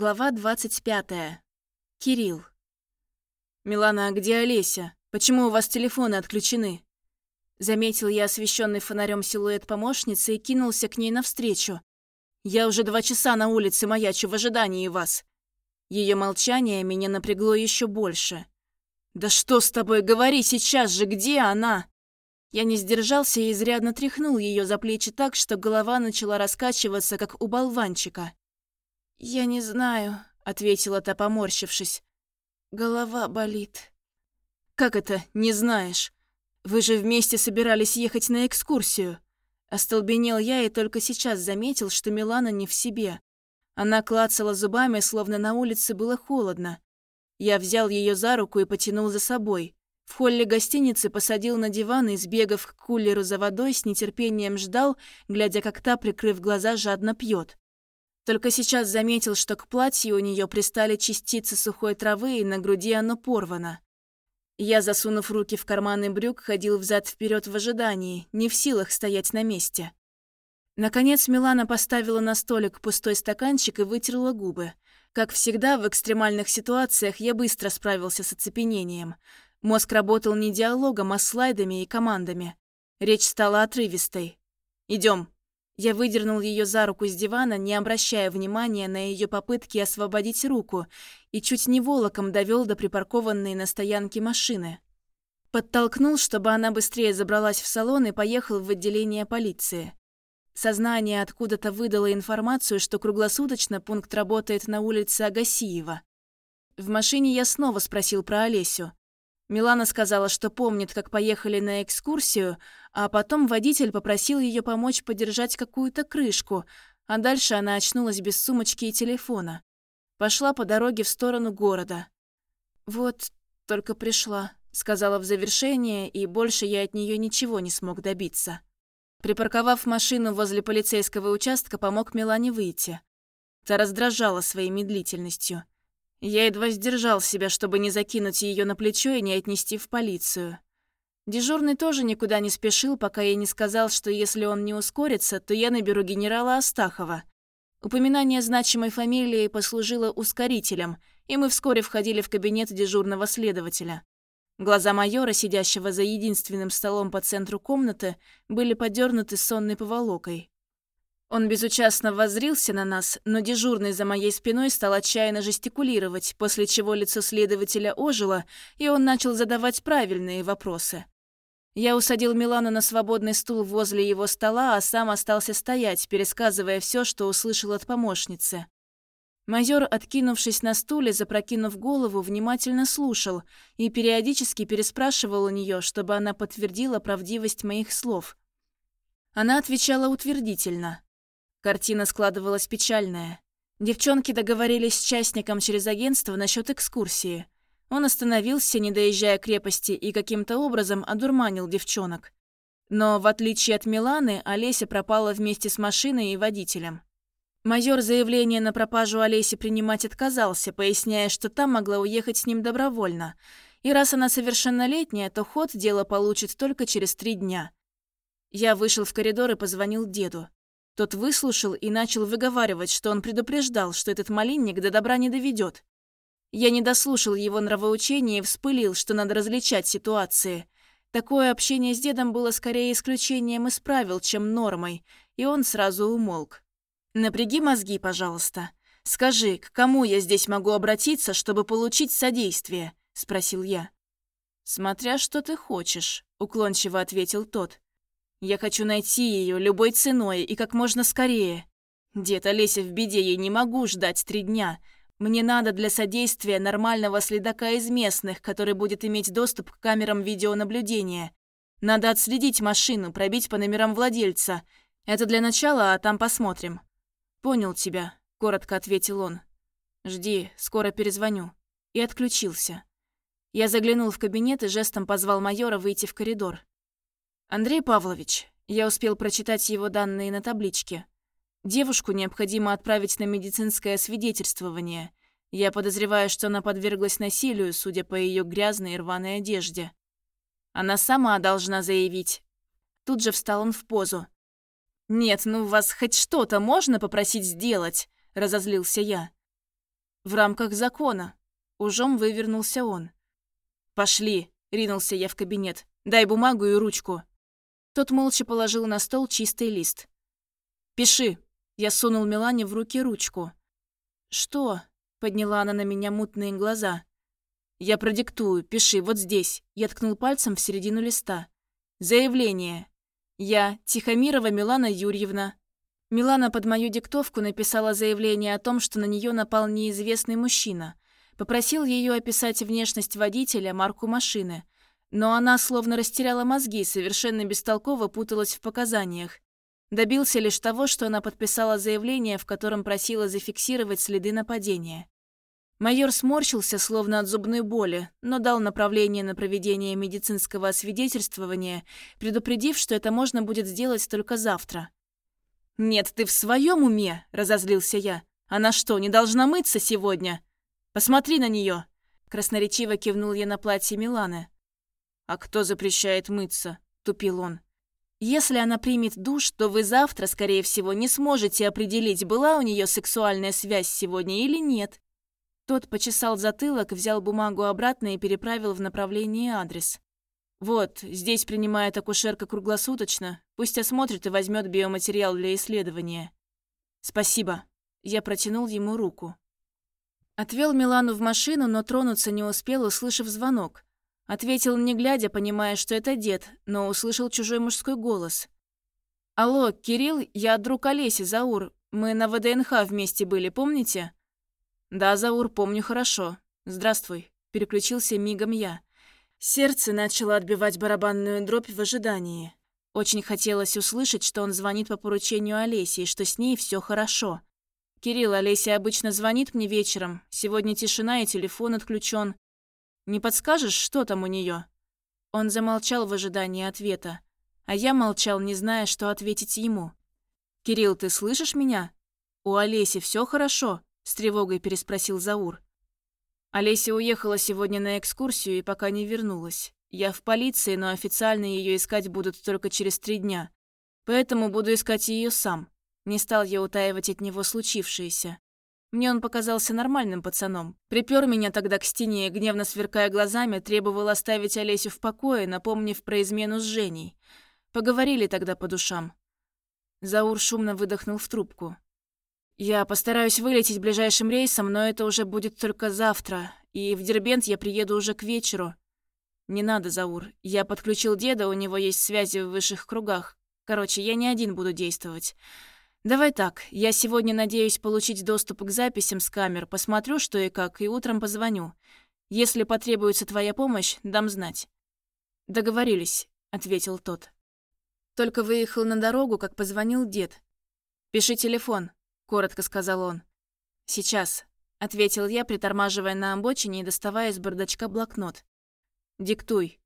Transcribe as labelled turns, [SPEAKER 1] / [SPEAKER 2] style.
[SPEAKER 1] Глава 25. Кирилл. «Милана, а где Олеся? Почему у вас телефоны отключены?» Заметил я освещенный фонарем силуэт помощницы и кинулся к ней навстречу. «Я уже два часа на улице маячу в ожидании вас». Ее молчание меня напрягло еще больше. «Да что с тобой, говори сейчас же, где она?» Я не сдержался и изрядно тряхнул ее за плечи так, что голова начала раскачиваться, как у болванчика. «Я не знаю», — ответила та, поморщившись. «Голова болит». «Как это, не знаешь? Вы же вместе собирались ехать на экскурсию». Остолбенел я и только сейчас заметил, что Милана не в себе. Она клацала зубами, словно на улице было холодно. Я взял ее за руку и потянул за собой. В холле гостиницы посадил на диван и, сбегав к кулеру за водой, с нетерпением ждал, глядя, как та, прикрыв глаза, жадно пьет. Только сейчас заметил, что к платью у нее пристали частицы сухой травы, и на груди оно порвано. Я, засунув руки в карманы брюк, ходил взад-вперед в ожидании, не в силах стоять на месте. Наконец Милана поставила на столик пустой стаканчик и вытерла губы. Как всегда, в экстремальных ситуациях я быстро справился с оцепенением. Мозг работал не диалогом, а слайдами и командами. Речь стала отрывистой. Идем. Я выдернул ее за руку с дивана, не обращая внимания на ее попытки освободить руку, и чуть не волоком довел до припаркованной на стоянке машины. Подтолкнул, чтобы она быстрее забралась в салон и поехал в отделение полиции. Сознание откуда-то выдало информацию, что круглосуточно пункт работает на улице Агасиева. В машине я снова спросил про Олесю. Милана сказала, что помнит, как поехали на экскурсию, а потом водитель попросил ее помочь подержать какую-то крышку, а дальше она очнулась без сумочки и телефона. Пошла по дороге в сторону города. «Вот, только пришла», — сказала в завершение, и больше я от нее ничего не смог добиться. Припарковав машину возле полицейского участка, помог Милане выйти. Та раздражала своей медлительностью. Я едва сдержал себя, чтобы не закинуть ее на плечо и не отнести в полицию. Дежурный тоже никуда не спешил, пока я не сказал, что если он не ускорится, то я наберу генерала Астахова. Упоминание значимой фамилии послужило ускорителем, и мы вскоре входили в кабинет дежурного следователя. Глаза майора, сидящего за единственным столом по центру комнаты, были подернуты сонной поволокой. Он безучастно воззрился на нас, но дежурный за моей спиной стал отчаянно жестикулировать, после чего лицо следователя ожило, и он начал задавать правильные вопросы. Я усадил Милану на свободный стул возле его стола, а сам остался стоять, пересказывая все, что услышал от помощницы. Майор, откинувшись на стуле, запрокинув голову, внимательно слушал и периодически переспрашивал у нее, чтобы она подтвердила правдивость моих слов. Она отвечала утвердительно. Картина складывалась печальная. Девчонки договорились с частником через агентство насчет экскурсии. Он остановился, не доезжая крепости, и каким-то образом одурманил девчонок. Но, в отличие от Миланы, Олеся пропала вместе с машиной и водителем. Майор заявление на пропажу Олеси принимать отказался, поясняя, что та могла уехать с ним добровольно. И раз она совершеннолетняя, то ход дело получит только через три дня. Я вышел в коридор и позвонил деду. Тот выслушал и начал выговаривать, что он предупреждал, что этот малинник до добра не доведет. Я не дослушал его нравоучения и вспылил, что надо различать ситуации. Такое общение с дедом было скорее исключением из правил, чем нормой, и он сразу умолк. «Напряги мозги, пожалуйста. Скажи, к кому я здесь могу обратиться, чтобы получить содействие?» – спросил я. «Смотря что ты хочешь», – уклончиво ответил тот. Я хочу найти ее любой ценой и как можно скорее. Дед Олеся в беде, ей не могу ждать три дня. Мне надо для содействия нормального следака из местных, который будет иметь доступ к камерам видеонаблюдения. Надо отследить машину, пробить по номерам владельца. Это для начала, а там посмотрим. Понял тебя, коротко ответил он. Жди, скоро перезвоню. И отключился. Я заглянул в кабинет и жестом позвал майора выйти в коридор. «Андрей Павлович», я успел прочитать его данные на табличке. Девушку необходимо отправить на медицинское свидетельствование. Я подозреваю, что она подверглась насилию, судя по ее грязной и рваной одежде. Она сама должна заявить. Тут же встал он в позу. «Нет, ну вас хоть что-то можно попросить сделать?» – разозлился я. В рамках закона. Ужом вывернулся он. «Пошли!» — ринулся я в кабинет. «Дай бумагу и ручку». Тот молча положил на стол чистый лист. «Пиши!» — я сунул Милане в руки ручку. «Что?» — подняла она на меня мутные глаза. «Я продиктую. Пиши, вот здесь». Я ткнул пальцем в середину листа. «Заявление. Я, Тихомирова Милана Юрьевна». Милана под мою диктовку написала заявление о том, что на нее напал неизвестный мужчина. Попросил ее описать внешность водителя, марку машины. Но она словно растеряла мозги, совершенно бестолково путалась в показаниях. Добился лишь того, что она подписала заявление, в котором просила зафиксировать следы нападения. Майор сморщился, словно от зубной боли, но дал направление на проведение медицинского освидетельствования, предупредив, что это можно будет сделать только завтра. «Нет, ты в своем уме?» – разозлился я. «Она что, не должна мыться сегодня? Посмотри на нее!» Красноречиво кивнул я на платье Миланы. «А кто запрещает мыться?» – тупил он. «Если она примет душ, то вы завтра, скорее всего, не сможете определить, была у нее сексуальная связь сегодня или нет. Тот почесал затылок, взял бумагу обратно и переправил в направлении адрес. «Вот, здесь принимает акушерка круглосуточно. Пусть осмотрит и возьмет биоматериал для исследования». «Спасибо». Я протянул ему руку. Отвел Милану в машину, но тронуться не успел, услышав звонок. Ответил, не глядя, понимая, что это дед, но услышал чужой мужской голос. «Алло, Кирилл, я друг Олеси, Заур. Мы на ВДНХ вместе были, помните?» «Да, Заур, помню хорошо. Здравствуй», — переключился мигом я. Сердце начало отбивать барабанную дробь в ожидании. Очень хотелось услышать, что он звонит по поручению Олеси и что с ней все хорошо. «Кирилл, Олеся обычно звонит мне вечером. Сегодня тишина и телефон отключен. Не подскажешь, что там у нее? Он замолчал в ожидании ответа. А я молчал, не зная, что ответить ему. «Кирилл, ты слышишь меня? У Олеси все хорошо?» С тревогой переспросил Заур. Олеся уехала сегодня на экскурсию и пока не вернулась. Я в полиции, но официально ее искать будут только через три дня. Поэтому буду искать ее сам. Не стал я утаивать от него случившееся. Мне он показался нормальным пацаном. Припер меня тогда к стене, гневно сверкая глазами, требовал оставить Олесю в покое, напомнив про измену с Женей. Поговорили тогда по душам. Заур шумно выдохнул в трубку. Я постараюсь вылететь ближайшим рейсом, но это уже будет только завтра, и в Дербент я приеду уже к вечеру. Не надо, Заур. Я подключил деда, у него есть связи в высших кругах. Короче, я не один буду действовать. Давай так, я сегодня надеюсь получить доступ к записям с камер, посмотрю, что и как, и утром позвоню. Если потребуется твоя помощь, дам знать. Договорились, ответил тот. Только выехал на дорогу, как позвонил дед. Пиши телефон, коротко сказал он. «Сейчас», — ответил я, притормаживая на обочине и доставая из бардачка блокнот. «Диктуй».